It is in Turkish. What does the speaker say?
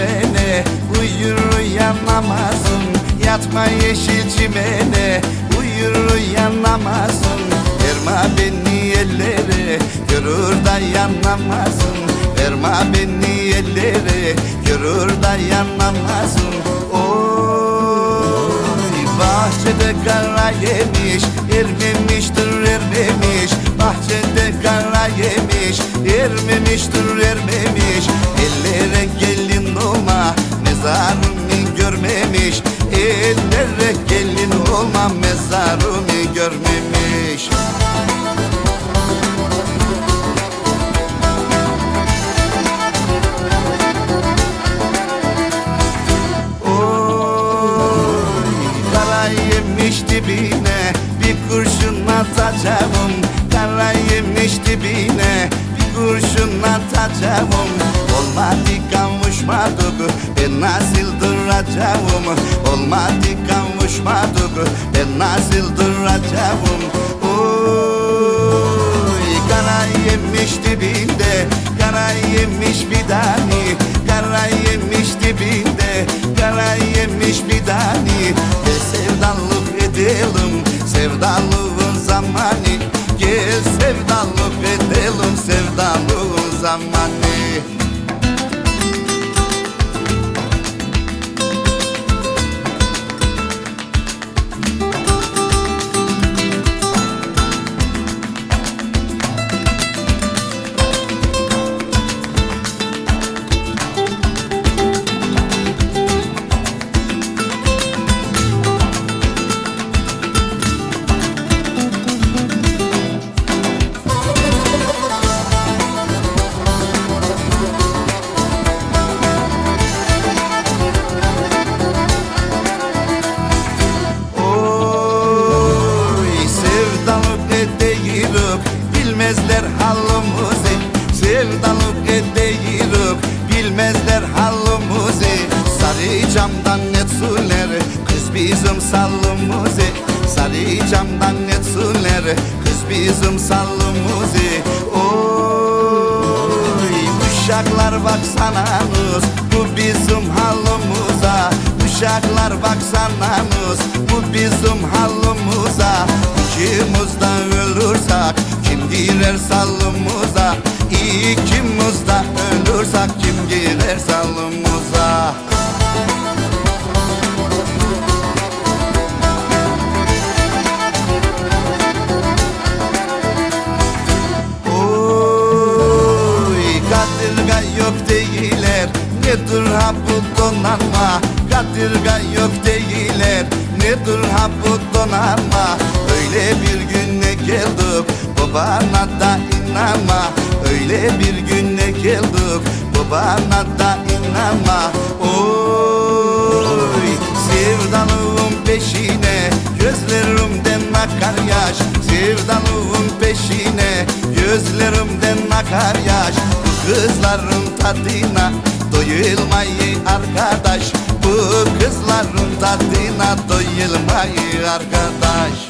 çimene Uyur uyanamazsın. Yatma yeşil çimene Uyur uyanamazsın. Verme beni ellere Görür dayanamazsın Verme beni ellere Görür dayanamazsın Oy bahçede kara yemiş Ermemiştir ermemiş. Bahçede kara yemiş Ermemiştir ermemiş görmemiş Ellere gelin olma Mezarımı görmemiş. Yemiş dibine bir kurşun atacağım. Kara yemiş dibine kurşun atacağım. Olmadı kavuşmadık ben nasıl duracağım? Olmadı kavuşmadık ben nasıl duracağım? Oy kara yemiş dibinde Kara yemiş bir tane. Kara yemiş dibinde Kara yemiş bir tane. Gel sevdalık edelim Sevdalığın zamanı edelim Sevdalığın zamanı Bilmezler halımızı Sevdalık edeyirik Bilmezler halımızı Sarı camdan etsinler Kız bizim sallımızı Sarı camdan etsinler Kız bizim sallımızı Oy. Uşaklar baksananız Bu bizim halımıza. Uşaklar baksananız Bu bizim halımıza. İkimiz de ölürsek Kim girer sallımıza İkimiz de ölürsek Kim girer kadırga yok değiller Nedir ha bu donanma? Kadırga yok değiller Nedir ha bu donanma? Öyle bir güne geldik Babana da inanma Öyle bir güne geldik Babana da inanma. Oy sevdalığın peşine Gözlerimden akar yaş. Sevdalığın peşine Gözlerimden akar yaş. Bu kızların tadına Doyulmayı arkadaş. Bu kızların tadına Doyulmayı arkadaş